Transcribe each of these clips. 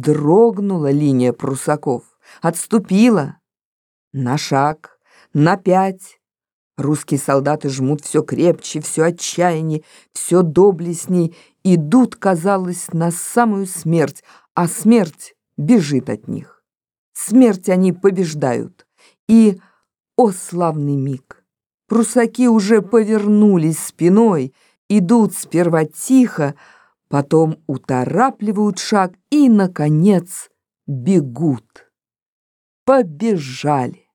дрогнула линия прусаков, отступила. На шаг, на пять. Русские солдаты жмут все крепче, все отчаяннее, все доблестней, идут, казалось, на самую смерть, а смерть бежит от них. Смерть они побеждают. И, о славный миг, прусаки уже повернулись спиной, идут сперва тихо, потом уторапливают шаг и, наконец, бегут. Побежали.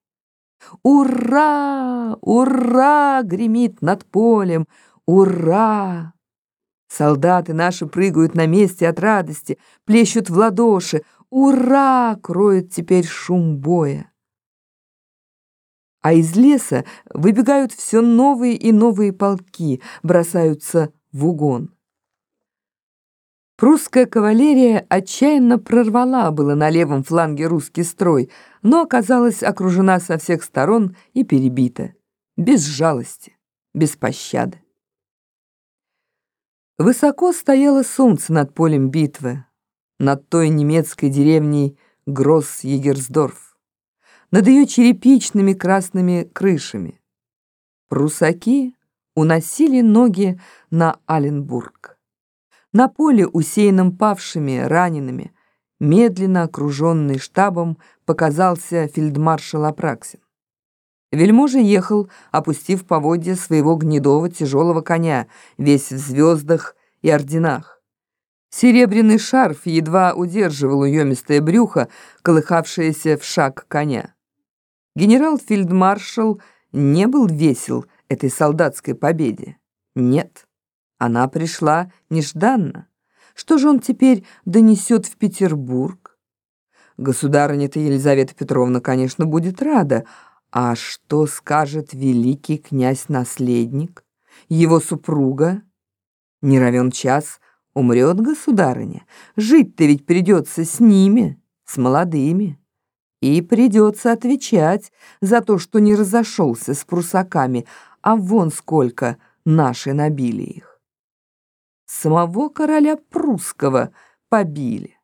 «Ура! Ура!» — гремит над полем. «Ура!» Солдаты наши прыгают на месте от радости, плещут в ладоши. «Ура!» — кроет теперь шум боя. А из леса выбегают все новые и новые полки, бросаются в угон. Прусская кавалерия отчаянно прорвала было на левом фланге русский строй, но оказалась окружена со всех сторон и перебита. Без жалости, без пощады. Высоко стояло солнце над полем битвы, над той немецкой деревней Гросс-Егерсдорф, над ее черепичными красными крышами. Прусаки уносили ноги на Аленбург. На поле, усеянном павшими, ранеными, медленно окруженный штабом, показался фельдмаршал Апраксин. Вельможа ехал, опустив поводья своего гнедого тяжелого коня, весь в звездах и орденах. Серебряный шарф едва удерживал уемистое брюхо, колыхавшееся в шаг коня. Генерал-фельдмаршал не был весел этой солдатской победе. Нет. Она пришла нежданно. Что же он теперь донесет в Петербург? Государыня-то Елизавета Петровна, конечно, будет рада. А что скажет великий князь-наследник? Его супруга? Не равен час умрет государыня. Жить-то ведь придется с ними, с молодыми. И придется отвечать за то, что не разошелся с прусаками, а вон сколько наши набили их самого короля прусского побили.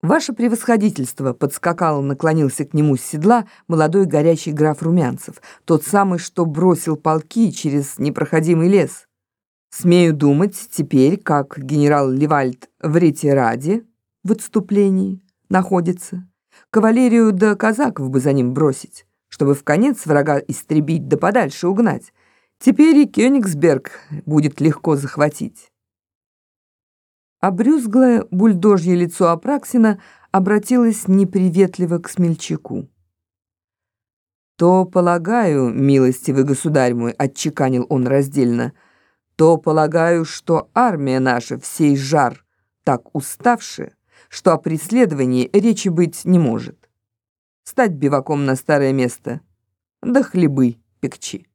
«Ваше превосходительство!» — подскакал, наклонился к нему с седла молодой горячий граф Румянцев, тот самый, что бросил полки через непроходимый лес. «Смею думать, теперь, как генерал Левальд в ретираде, в отступлении, находится, кавалерию да казаков бы за ним бросить, чтобы в конец врага истребить да подальше угнать, Теперь и Кёнигсберг будет легко захватить. Обрюзглое бульдожье лицо Апраксина обратилось неприветливо к смельчаку. «То, полагаю, милостивый государь мой», — отчеканил он раздельно, «то, полагаю, что армия наша всей жар так уставшая, что о преследовании речи быть не может. Стать биваком на старое место, да хлебы пекчи».